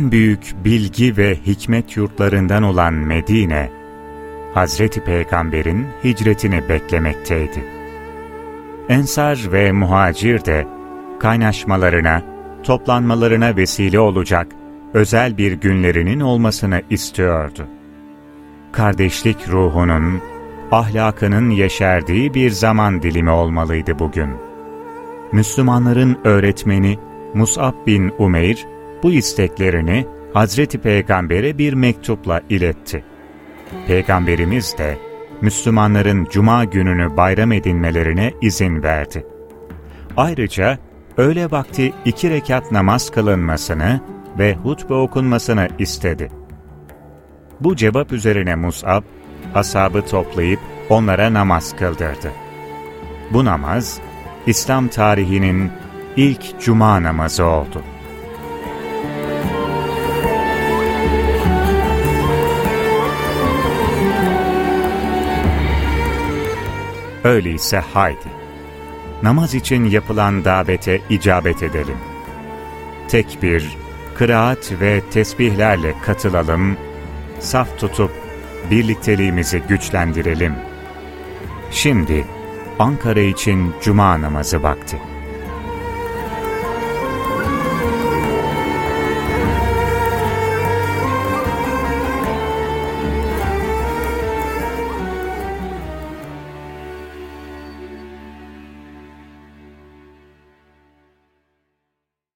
en büyük bilgi ve hikmet yurtlarından olan Medine, Hazreti Peygamber'in hicretini beklemekteydi. Ensar ve muhacir de kaynaşmalarına, toplanmalarına vesile olacak özel bir günlerinin olmasını istiyordu. Kardeşlik ruhunun, ahlakının yeşerdiği bir zaman dilimi olmalıydı bugün. Müslümanların öğretmeni Mus'ab bin Umeyr, bu isteklerini Hazreti Peygamber'e bir mektupla iletti. Peygamberimiz de Müslümanların Cuma gününü bayram edinmelerine izin verdi. Ayrıca öğle vakti iki rekat namaz kılınmasını ve hutbe okunmasını istedi. Bu cevap üzerine Mus'ab, ashabı toplayıp onlara namaz kıldırdı. Bu namaz, İslam tarihinin ilk cuma namazı oldu. Öyleyse haydi, namaz için yapılan davete icabet edelim. Tekbir, kıraat ve tesbihlerle katılalım, saf tutup birlikteliğimizi güçlendirelim. Şimdi Ankara için Cuma namazı vakti.